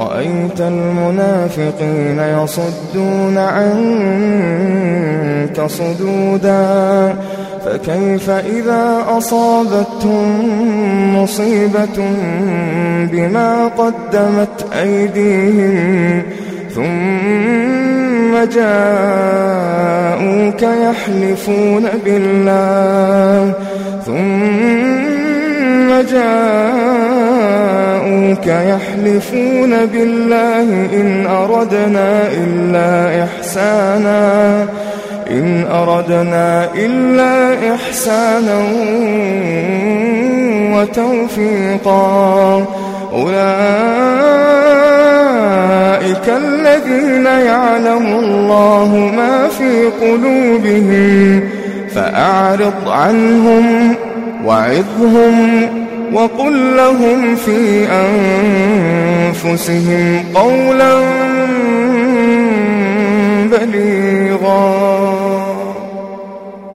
رأيت المنافقين يصدون عنك صدودا فكيف إذا أصابتهم مصيبة بما قدمت أيديهم؟ ثم جاءوك يحلفون بالله ثم جاءوك يحلفون بالله إن أردنا إلا إحسانا إن أردنا إلا إحسانا وتوفيقا. أولئك الذين يعلم الله ما في قلوبهم فأعرض عنهم وعظهم. وقل لهم في أنفسهم قولا بليغا.